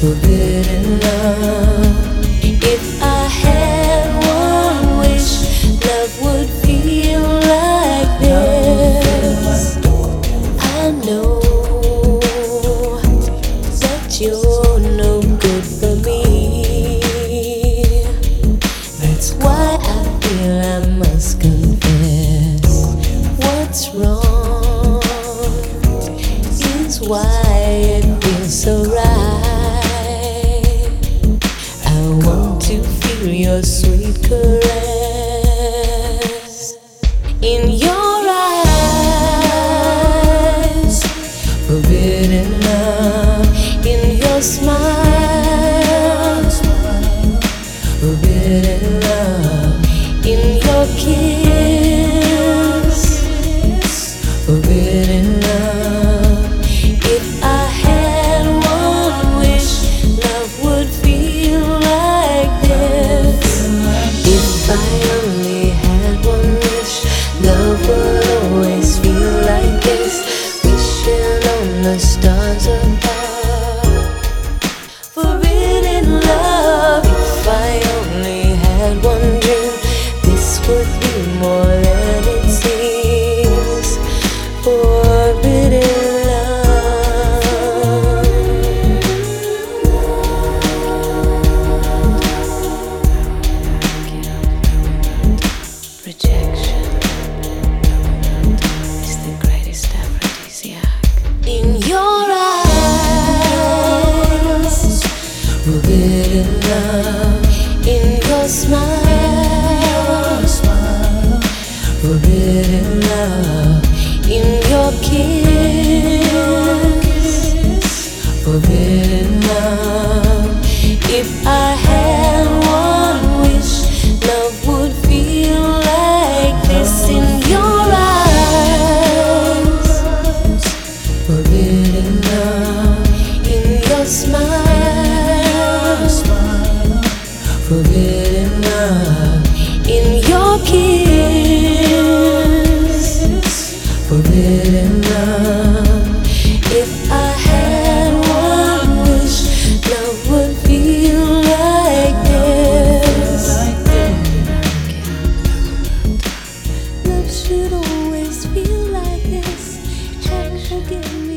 for love. If I had one wish, love would feel like this. I know that you're no good for me. That's why I feel I must confess what's wrong. Is why it feels so for. love. again.